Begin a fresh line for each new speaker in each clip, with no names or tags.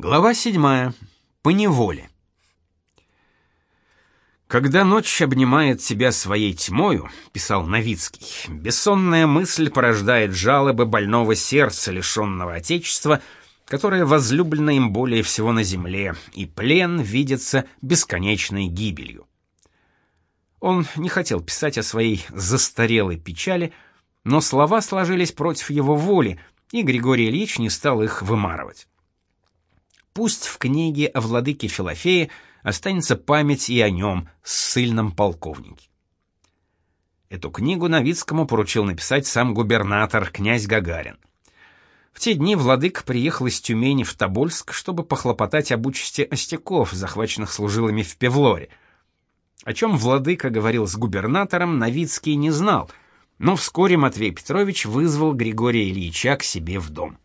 Глава 7. По неволе. Когда ночь обнимает тебя своей тьмою, писал Новицкий, бессонная мысль порождает жалобы больного сердца, лишенного отечества, которое возлюблено им более всего на земле, и плен видится бесконечной гибелью. Он не хотел писать о своей застарелой печали, но слова сложились против его воли, и Григорий Ильич не стал их вымарывать. Пусть в книге о владыке Филофее останется память и о нем, ссыльном полковнике. Эту книгу Новицкому поручил написать сам губернатор, князь Гагарин. В те дни владык приехал из Тюмени в Тобольск, чтобы похлопотать об участи остяков, захваченных служилыми в Певлоре. О чем владыка говорил с губернатором, Новицкий не знал, но вскоре Матвей Петрович вызвал Григория Ильича к себе в дом.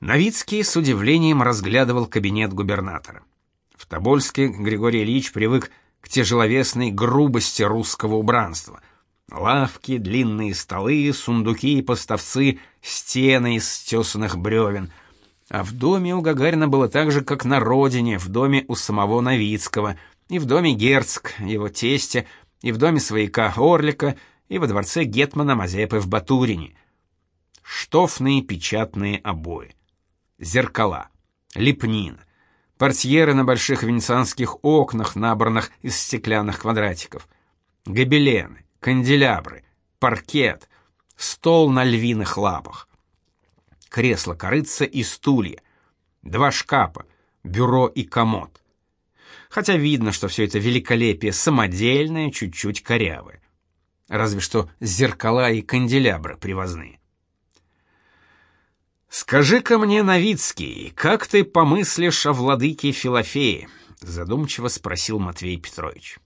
Новицкий с удивлением разглядывал кабинет губернатора. В Тобольске Григорий Ильич привык к тяжеловесной грубости русского убранства. Лавки, длинные столы, сундуки и поставцы, стены из стесанных бревен. А в доме у Гагарина было так же, как на родине, в доме у самого Новицкого, и в доме Герцк, его тестя, и в доме свояка Орлика, и во дворце гетмана Мазепы в Батурине. Штофные печатные обои зеркала, лепнина, портьеры на больших венецианских окнах, набранных из стеклянных квадратиков, гобелены, канделябры, паркет, стол на львиных лапах, кресло-корыца и стулья, два шкафа, бюро и комод. Хотя видно, что все это великолепие самодельное, чуть-чуть корявое. Разве что зеркала и канделябры привозные. «Скажи-ка мне, Новицкий, как ты помыслишь о владыке Филофее?» — задумчиво спросил Матвей Петрович.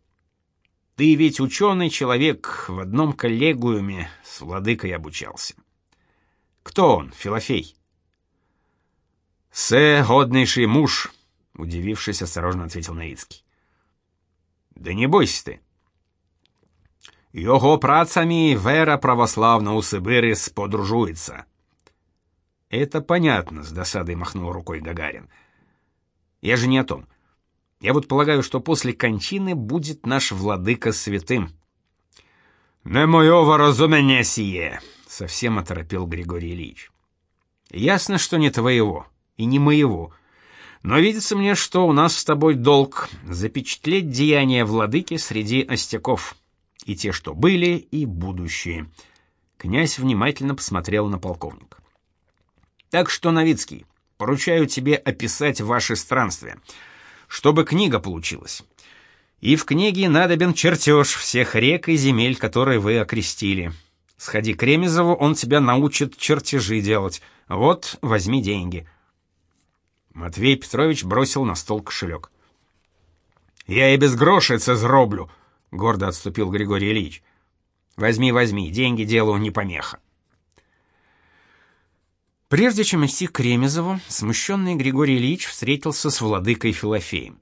«Ты ведь ученый человек, в одном коллегиуме с владыкой обучался. Кто он, Филофей?» «Се годнейший муж», — удивившись, осторожно ответил Новицкий. «Да не бойся ты. Його працами вера православна у Сибири сподружується». Это понятно, с досадой махнул рукой Гагарин. Я же не о том. Я вот полагаю, что после кончины будет наш владыка святым. Не моего разумения сие, совсем оторопел Григорий Ильич. Ясно, что не твоего и не моего. Но видится мне, что у нас с тобой долг запечатлеть деяния владыки среди остяков, и те, что были, и будущие. Князь внимательно посмотрел на полковника. Так что, Новицкий, поручаю тебе описать ваши странствия, чтобы книга получилась. И в книге надобен чертеж всех рек и земель, которые вы окрестили. Сходи к Ремезову, он тебя научит чертежи делать. Вот, возьми деньги. Матвей Петрович бросил на стол кошелек. «Я и без гроша это зроблю», — гордо отступил Григорий Ильич. «Возьми, возьми, деньги делу не помеха». Прежде чем идти к Ремезову, смущенный Григорий Ильич встретился с владыкой Филофеем.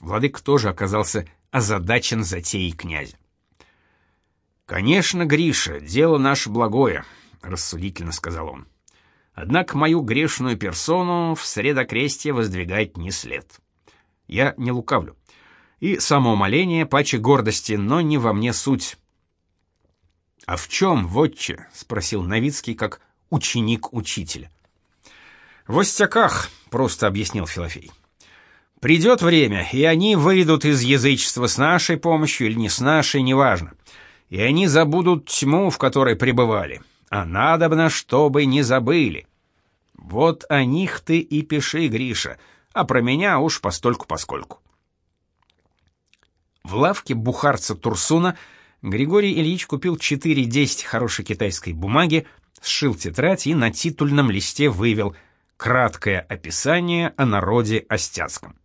Владык тоже оказался озадачен затеей князя. «Конечно, Гриша, дело наше благое», — рассудительно сказал он. «Однако мою грешную персону в средокрестие воздвигать не след. Я не лукавлю. И самоумоление паче гордости, но не во мне суть». «А в чем, вотче?» — спросил Новицкий, как ученик учителя. «В остяках», — просто объяснил Филофей. «Придет время, и они выйдут из язычества с нашей помощью или не с нашей, неважно. И они забудут тьму, в которой пребывали. А надобно, чтобы не забыли. Вот о них ты и пиши, Гриша, а про меня уж постольку-поскольку». В лавке бухарца Турсуна Григорий Ильич купил 4-10 хорошей китайской бумаги, сшил тетрадь и на титульном листе вывел краткое описание о народе остяцком.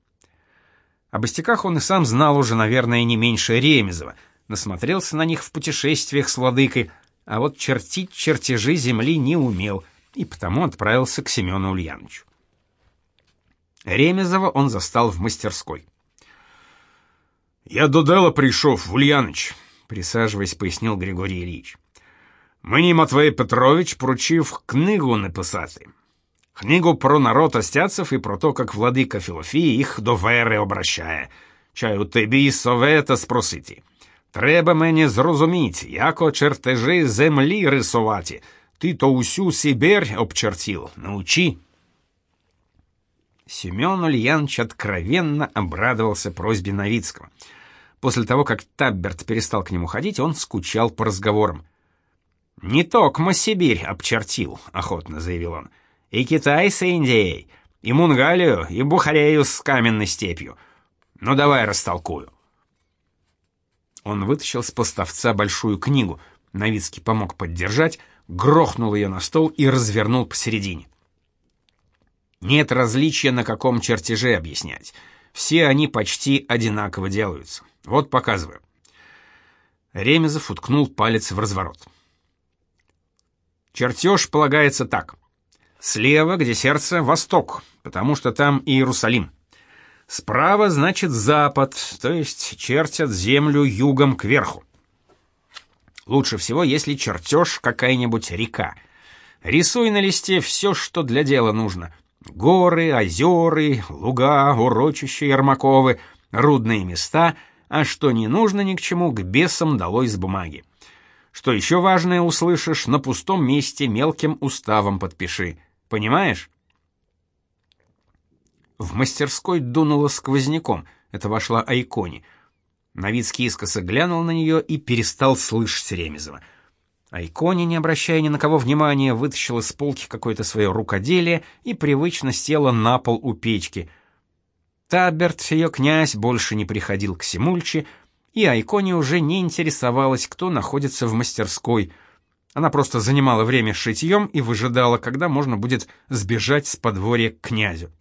Об остяках он и сам знал уже, наверное, не меньше Ремезова, насмотрелся на них в путешествиях с владыкой, а вот чертить чертежи земли не умел, и потому отправился к Семену Ульяновичу. Ремезова он застал в мастерской. «Я до дела пришел, Ульяныч», — присаживаясь, пояснил Григорий Ильич. Мені Матвей Петрович поручив книгу написати. Книгу про народ остяцев и про то, как владика Філофії їх до вери обращає. Чаю тобі совета спросити. Треба мені зрозуміть, яко чертежи землі рисувати. Ты то усю Сибирь обчертил, научи. Семен Ульянович откровенно обрадовался просьбе Новицкого. После того, как Табберт перестал к нему ходить, он скучал по разговорам. «Не токмо Сибирь обчертил», — охотно заявил он. «И Китай с Индией, и Мунгалию, и Бухарею с каменной степью. Ну давай растолкую». Он вытащил с поставца большую книгу. Новицкий помог поддержать, грохнул ее на стол и развернул посередине. Нет различия, на каком чертеже объяснять. Все они почти одинаково делаются. Вот показываю. Ремезов уткнул палец в разворот. Чертеж полагается так. Слева, где сердце, восток, потому что там Иерусалим. Справа значит запад, то есть чертят землю югом кверху. Лучше всего, если чертеж какая-нибудь река. Рисуй на листе все, что для дела нужно. Горы, озеры, луга, урочища Ермаковы, рудные места, а что не нужно ни к чему, к бесам долой с бумаги. Что еще важное услышишь, на пустом месте мелким уставом подпиши. Понимаешь? В мастерской дунуло сквозняком. Это вошла Айкони. Новицкий искоса глянул на нее и перестал слышать Ремезова. Айкони, не обращая ни на кого внимания, вытащила с полки какое-то свое рукоделие и привычно села на пол у печки. Таберт, ее князь, больше не приходил к Симульче, и Айкони уже не интересовалась, кто находится в мастерской. Она просто занимала время шитьем и выжидала, когда можно будет сбежать с подворья к князю.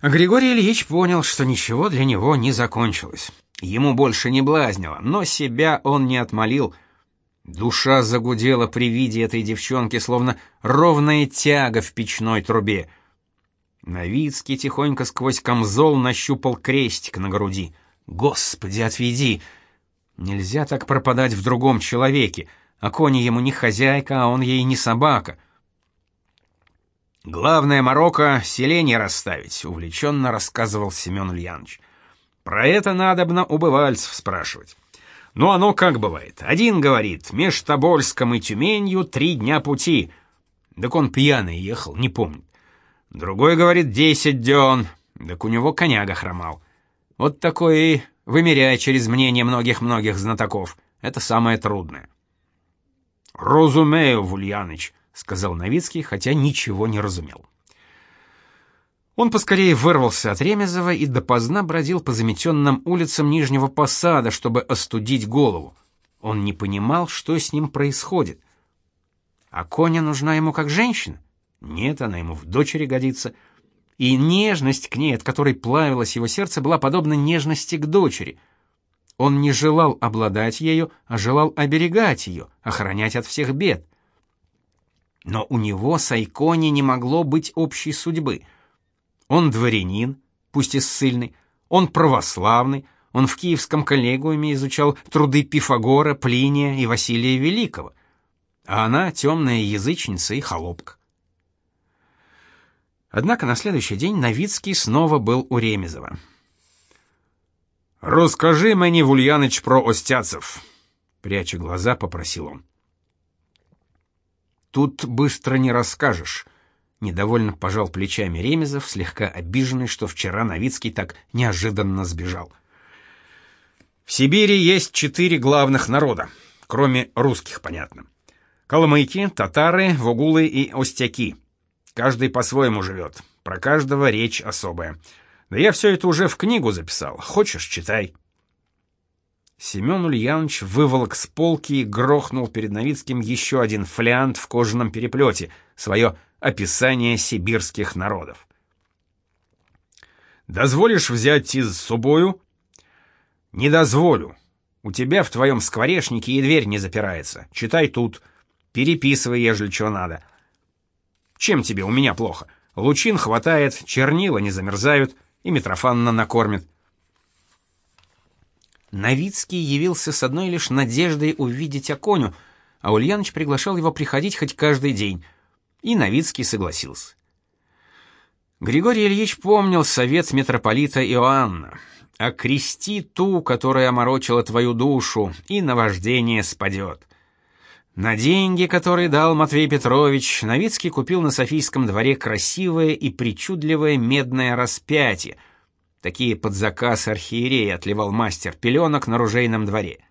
А Григорий Ильич понял, что ничего для него не закончилось. Ему больше не блазнило, но себя он не отмолил. Душа загудела при виде этой девчонки, словно ровная тяга в печной трубе. Новицкий тихонько сквозь камзол нащупал крестик на груди. «Господи, отведи! Нельзя так пропадать в другом человеке, а кони ему не хозяйка, а он ей не собака». «Главное, Марокко, селение расставить», — увлеченно рассказывал Семен Ульянович. Про это надобно у бывальцев спрашивать. Ну оно как бывает. Один говорит, меж Тобольском и Тюменью три дня пути. Так он пьяный ехал, не помнит. Другой говорит, десять дён. Так у него коняга хромал. Вот такое и вымеряй через мнение многих-многих знатоков. Это самое трудное. «Разумею, Вульяныч», — сказал Новицкий, хотя ничего не разумел. Он поскорее вырвался от Ремезова и допоздна бродил по заметенным улицам Нижнего Посада, чтобы остудить голову. Он не понимал, что с ним происходит. А Коня нужна ему как женщина? Нет, она ему в дочери годится. И нежность к ней, от которой плавилось его сердце, была подобна нежности к дочери. Он не желал обладать ею, а желал оберегать ее, охранять от всех бед. Но у него с Айкони не могло быть общей судьбы — он дворянин, пусть и ссыльный, он православный, он в Киевском коллегиуме изучал труды Пифагора, Плиния и Василия Великого, а она темная язычница и холопка. Однако на следующий день Новицкий снова был у Ремезова. «Расскажи мне, Вульяныч, про остяцев», — пряча глаза, попросил он. «Тут быстро не расскажешь», Недовольно пожал плечами Ремезов, слегка обиженный, что вчера Новицкий так неожиданно сбежал. В Сибири есть четыре главных народа, кроме русских, понятно. Калмыки, татары, вогулы и остяки. Каждый по-своему живет, про каждого речь особая. Да я все это уже в книгу записал, хочешь, читай. Семен Ульянович выволок с полки и грохнул перед Новицким еще один флянт в кожаном переплете, свое описание сибирских народов. «Дозволишь взять из собою?» «Не дозволю. У тебя в твоем скворечнике и дверь не запирается. Читай тут. Переписывай, ежели что надо. Чем тебе у меня плохо? Лучин хватает, чернила не замерзают, и Митрофанна накормит». Новицкий явился с одной лишь надеждой увидеть Аконю, а Ульяныч приглашал его приходить хоть каждый день — И Новицкий согласился. Григорий Ильич помнил совет митрополита Иоанна. «Окрести ту, которая оморочила твою душу, и наваждение спадет». На деньги, которые дал Матвей Петрович, Новицкий купил на Софийском дворе красивое и причудливое медное распятие. Такие под заказ архиерея отливал мастер пеленок на ружейном дворе.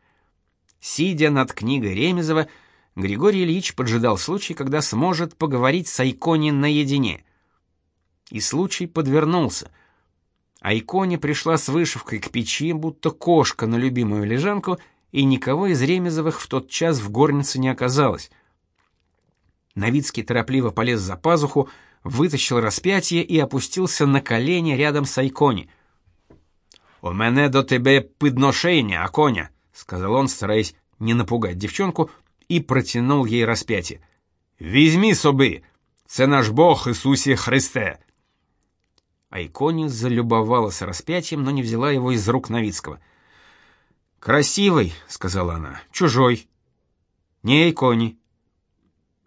Сидя над книгой Ремезова, Григорий Ильич поджидал случай, когда сможет поговорить с Айкони наедине. И случай подвернулся. Айкони пришла с вышивкой к печи, будто кошка на любимую лежанку — и никого из Ремезовых в тот час в горнице не оказалось. Новицкий торопливо полез за пазуху, вытащил распятие и опустился на колени рядом с Айкони. «У мене до тебе подношение, Аконя», — сказал он, стараясь не напугать девчонку, и протянул ей распятие. «Візьми собі, це наш Бог Иисусе Христе». Айкони залюбовалась распятием, но не взяла его из рук Новицкого — Красивий, сказала она. Чужой. Не Ейконі.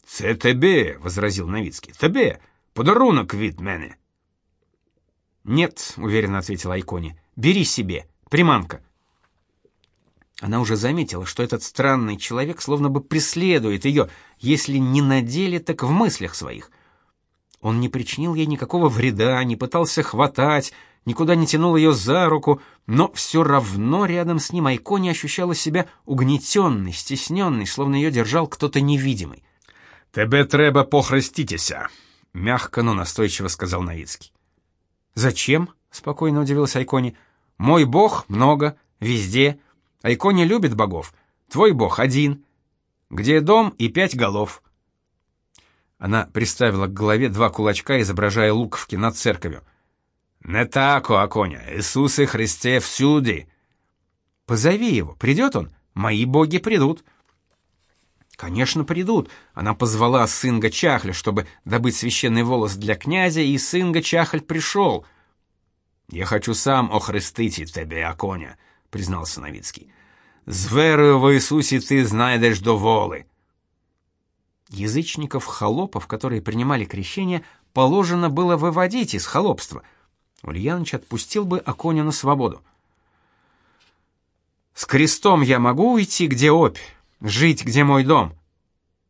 Це тебе, возразил Новицкий. Тебе подарунок від мене. Нет, уверенно ответил Айкони. Бери себе, приманка. Она уже заметила, что этот странный человек словно бы преследует ее, если не на деле, так в мыслях своих. Он не причинил ей никакого вреда, не пытался хватать, никуда не тянул ее за руку, но все равно рядом с ним Айко не ощущала себя угнетенной, стесненной, словно ее держал кто-то невидимый. «Тебе треба похреститися», — мягко, но настойчиво сказал Новицкий. «Зачем?» — спокойно удивился Айкони. «Мой бог много, везде. Айкони любит богов. Твой бог один. Где дом и пять голов». Она приставила к голове два кулачка, изображая луковки над церковью. «Не тако, Аконя, Иисусе Христе всюди!» «Позови его, придет он, мои боги придут!» Конечно, придут. Она позвала сынга Чахля, чтобы добыть священный волос для князя, и сынга Чахль пришел. Я хочу сам охрестить тебе, Аконя, признался Новицкий. З верою в Иисусе ты знайдешь доволи. Язычников-холопов, которые принимали крещение, положено было выводить из холопства — Ульяныч отпустил бы Аконю на свободу. «С крестом я могу уйти, где опь? Жить, где мой дом?»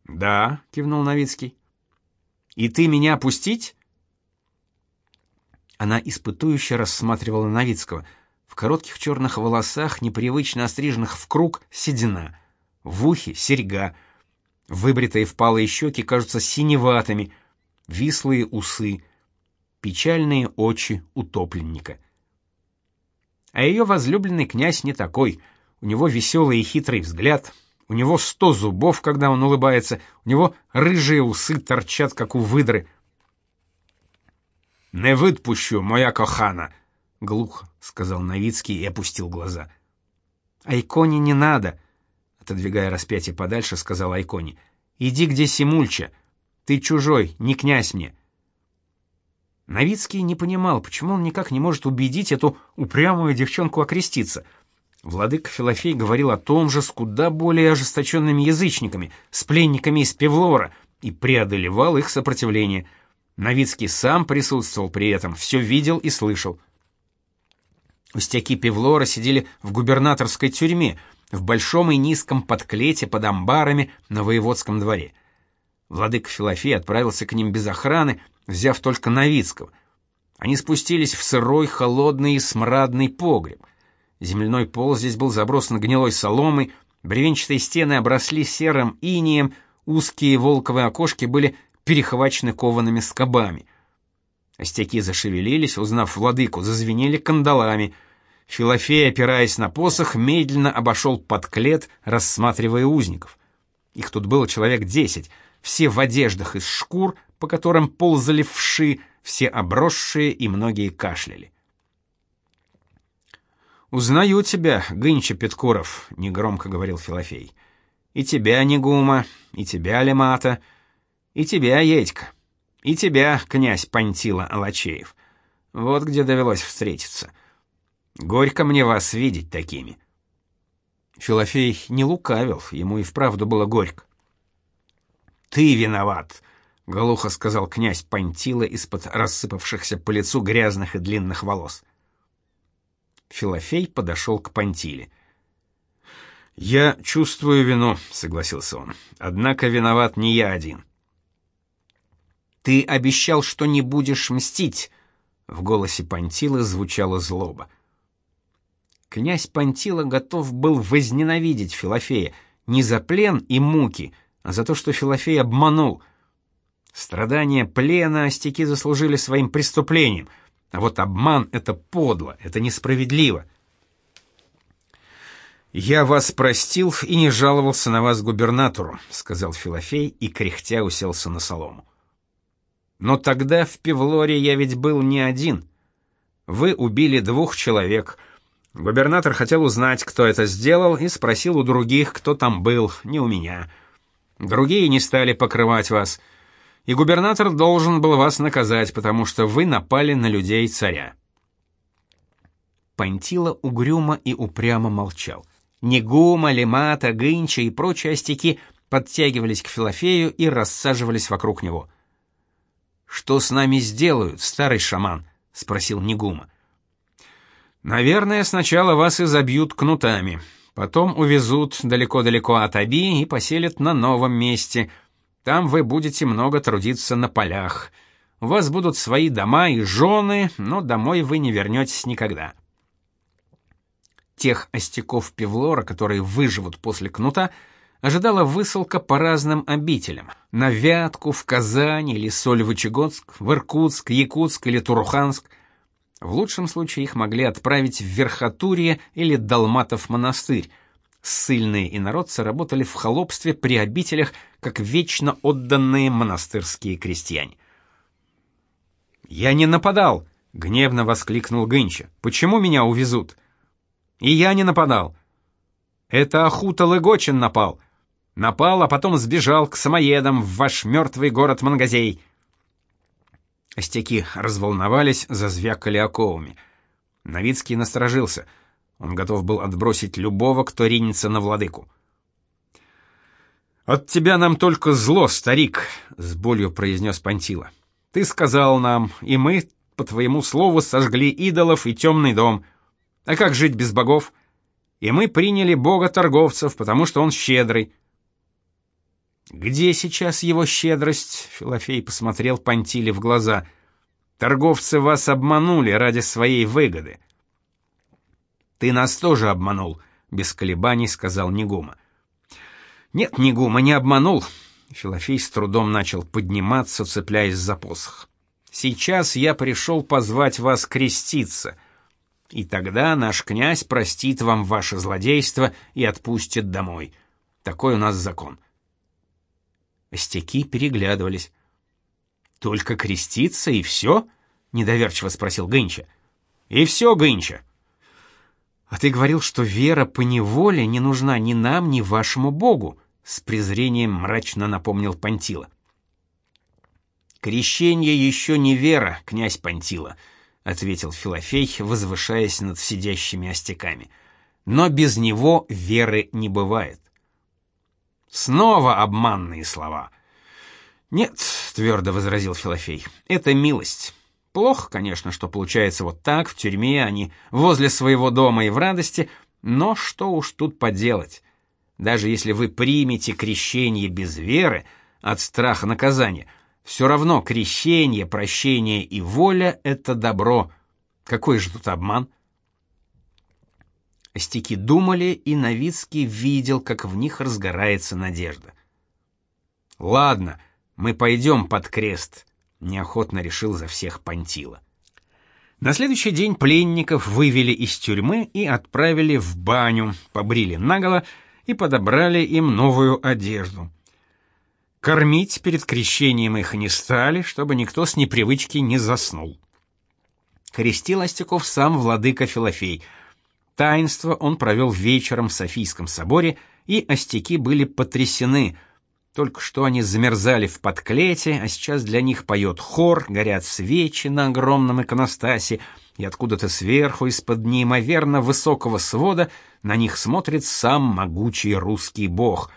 «Да», — кивнул Новицкий. «И ты меня пустить?» Она испытующе рассматривала Новицкого. В коротких черных волосах, непривычно остриженных в круг, седина. В ухе серьга. Выбритые впалые щеки кажутся синеватыми. Вислые усы — печальные очи утопленника. А ее возлюбленный князь не такой. У него веселый и хитрый взгляд, у него сто зубов, когда он улыбается, у него рыжие усы торчат, как у выдры. «Не выпущу, моя кохана!» — глухо сказал Новицкий и опустил глаза. «Айконе не надо!» — отодвигая распятие подальше, сказал Айконе. «Иди, где Симульча. Ты чужой, не князь мне. Новицкий не понимал, почему он никак не может убедить эту упрямую девчонку окреститься. Владыка Филофей говорил о том же с куда более ожесточенными язычниками, с пленниками из Певлора, и преодолевал их сопротивление. Новицкий сам присутствовал при этом, все видел и слышал. Устяки Певлора сидели в губернаторской тюрьме, в большом и низком подклете под амбарами на воеводском дворе. Владыка Филофей отправился к ним без охраны, взяв только Новицкого. Они спустились в сырой, холодный и смрадный погреб. Земляной пол здесь был забросан гнилой соломой, бревенчатые стены обросли серым инеем, узкие волковые окошки были перехвачены коваными скобами. Остяки зашевелились, узнав владыку, зазвенели кандалами. Филофей, опираясь на посох, медленно обошел подклет, рассматривая узников. Их тут было человек десять, все в одеждах из шкур, по которым ползали вши, все обросшие и многие кашляли. «Узнаю тебя, Гынча Петкуров», — негромко говорил Филофей. «И тебя, Негума, и тебя, Лемата, и тебя, Едька, и тебя, князь Пантила Алачеев. Вот где довелось встретиться. Горько мне вас видеть такими». Филофей не лукавил, ему и вправду было горько. «Ты виноват!» — глухо сказал князь Пантила из-под рассыпавшихся по лицу грязных и длинных волос. Филофей подошел к Пантиле. «Я чувствую вину», — согласился он. «Однако виноват не я один». «Ты обещал, что не будешь мстить», — в голосе Пантилы звучала злоба. Князь Пантила готов был возненавидеть Филофея не за плен и муки, а за то, что Филофей обманул — Страдания плена остяки заслужили своим преступлением, а вот обман — это подло, это несправедливо. «Я вас простил и не жаловался на вас губернатору», — сказал Филофей и кряхтя уселся на солому. «Но тогда в Певлоре я ведь был не один. Вы убили двух человек. Губернатор хотел узнать, кто это сделал, и спросил у других, кто там был, не у меня. Другие не стали покрывать вас» и губернатор должен был вас наказать, потому что вы напали на людей царя. Пантила угрюмо и упрямо молчал. Негума, Лемата, Гынча и прочие остяки подтягивались к Филофею и рассаживались вокруг него. «Что с нами сделают, старый шаман?» — спросил Негума. «Наверное, сначала вас изобьют кнутами, потом увезут далеко-далеко от Аби и поселят на новом месте — там вы будете много трудиться на полях. У вас будут свои дома и жены, но домой вы не вернетесь никогда. Тех остяков Певлора, которые выживут после кнута, ожидала высылка по разным обителям. На Вятку, в Казань или Сольвычегодск, в Иркутск, Якутск или Туруханск. В лучшем случае их могли отправить в Верхотурье или Далматов монастырь, ссыльные инородцы работали в холопстве при обителях, как вечно отданные монастырские крестьяне. «Я не нападал!» — гневно воскликнул Гынча. «Почему меня увезут?» «И я не нападал!» «Это Ахута Лыгочин напал!» «Напал, а потом сбежал к самоедам в ваш мертвый город Мангазей!» Остяки разволновались, зазвякали оковами. Новицкий насторожился — он готов был отбросить любого, кто ринется на владыку. «От тебя нам только зло, старик», — с болью произнес Пантила. «Ты сказал нам, и мы, по твоему слову, сожгли идолов и темный дом. А как жить без богов? И мы приняли бога торговцев, потому что он щедрый». «Где сейчас его щедрость?» — Филофей посмотрел Пантиле в глаза. «Торговцы вас обманули ради своей выгоды. Ты нас тоже обманул, без колебаний сказал Негума. Нет, Негума не обманул. Филофей с трудом начал подниматься, цепляясь за посох. Сейчас я пришел позвать вас креститься. И тогда наш князь простит вам ваше злодейство и отпустит домой. Такой у нас закон. Остяки переглядывались. Только креститься и все? недоверчиво спросил Гынча. И все, Гынча. А ты говорил, что вера по неволе не нужна ни нам, ни вашему богу, с презрением мрачно напомнил Пантила. Крещение еще не вера, князь Пантила, ответил Филофей, возвышаясь над сидящими остяками. Но без него веры не бывает. Снова обманные слова. Нет, твердо возразил Филофей. Это милость. Плохо, конечно, что получается вот так, в тюрьме, а не возле своего дома и в радости, но что уж тут поделать. Даже если вы примете крещение без веры, от страха наказания, все равно крещение, прощение и воля — это добро. Какой же тут обман? Остяки думали, и Новицкий видел, как в них разгорается надежда. «Ладно, мы пойдем под крест», неохотно решил за всех Пантила. На следующий день пленников вывели из тюрьмы и отправили в баню, побрили наголо и подобрали им новую одежду. Кормить перед крещением их не стали, чтобы никто с непривычки не заснул. Крестил Остяков сам владыка Филофей. Таинство он провел вечером в Софийском соборе, и остяки были потрясены — только что они замерзали в подклете, а сейчас для них поет хор, горят свечи на огромном иконостасе, и откуда-то сверху, из-под неимоверно высокого свода, на них смотрит сам могучий русский бог.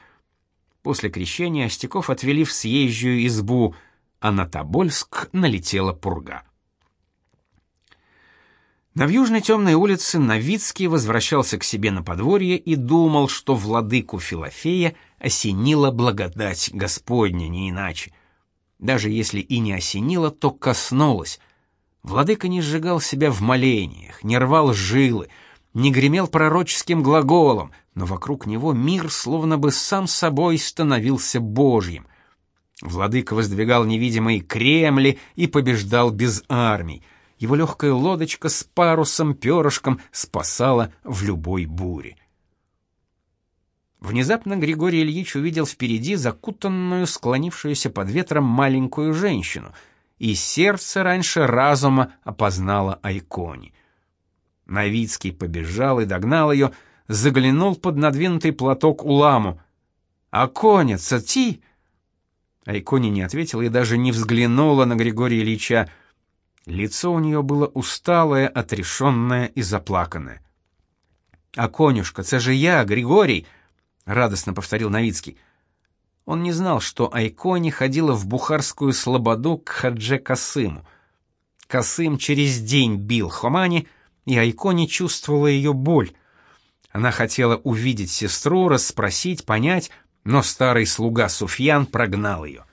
После крещения Остяков отвели в съезжую избу, а на Тобольск налетела пурга. На Южной темной улице Новицкий возвращался к себе на подворье и думал, что владыку Филофея осенила благодать Господня, не иначе. Даже если и не осенила, то коснулась. Владыка не сжигал себя в молениях, не рвал жилы, не гремел пророческим глаголом, но вокруг него мир словно бы сам собой становился божьим. Владыка воздвигал невидимые кремли и побеждал без армий. Его легкая лодочка с парусом, перышком спасала в любой буре. Внезапно Григорий Ильич увидел впереди закутанную, склонившуюся под ветром маленькую женщину, и сердце раньше разума опознало Айкони. Новицкий побежал и догнал ее, заглянул под надвинутый платок уламу. «Аконица, ти!» Айкони не ответила и даже не взглянула на Григория Ильича. Лицо у нее было усталое, отрешенное и заплаканное. «Аконюшка, це же я, Григорий!» — радостно повторил Новицкий. Он не знал, что Айкони ходила в бухарскую слободу к Хадже Касыму. Касым через день бил Хомани, и Айкони чувствовала ее боль. Она хотела увидеть сестру, расспросить, понять, но старый слуга Суфьян прогнал ее.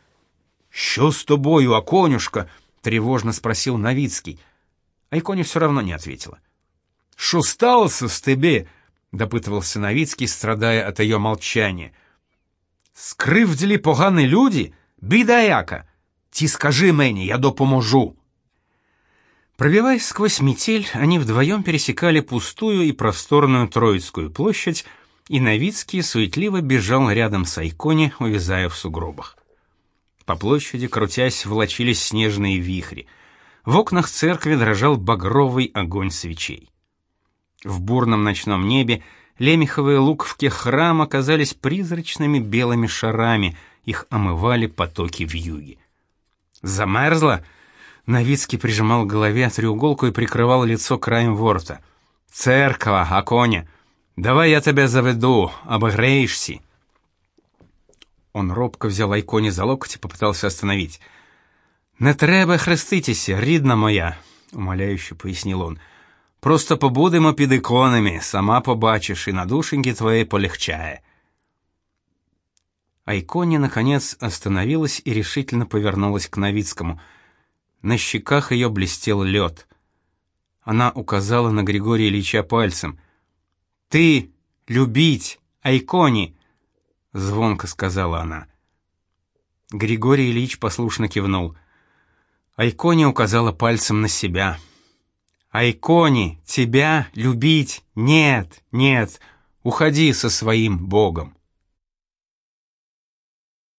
«Що с тобою, Аконюшка?» — тревожно спросил Новицкий. Айкони все равно не ответила. «Що сталося с тебе?» — допытывался Новицкий, страдая от ее молчания. «Скривдили погані люди? Біда яка? Ті скажи мені, я допоможу!» Пробиваясь сквозь метель, они вдвоем пересекали пустую и просторную Троицкую площадь, и Новицкий суетливо бежал рядом с Айкони, увязая в сугробах. По площади, крутясь, волочились снежные вихри. В окнах церкви дрожал багровый огонь свечей. В бурном ночном небе лемеховые луковки храма казались призрачными белыми шарами, их омывали потоки вьюги. «Замерзла?» Новицкий прижимал к голове треуголку и прикрывал лицо краем ворта. «Церква, Аконя! Давай я тебя заведу, обогреешься!» Он робко взял Айконі за локоть и попытался остановить. «Не треба хреститися, рідна моя», — умоляюще пояснил он. «Просто побудемо під иконами, сама побачиш, и на душеньке твоей полегчає». Айкони, наконец, остановилась и решительно повернулась к Новицкому — на щеках ее блестел лед. Она указала на Григория Ильича пальцем. «Ты любить, Айкони!» — звонко сказала она. Григорий Ильич послушно кивнул. Айкони указала пальцем на себя. «Айкони, тебя любить? Нет, нет, уходи со своим богом!»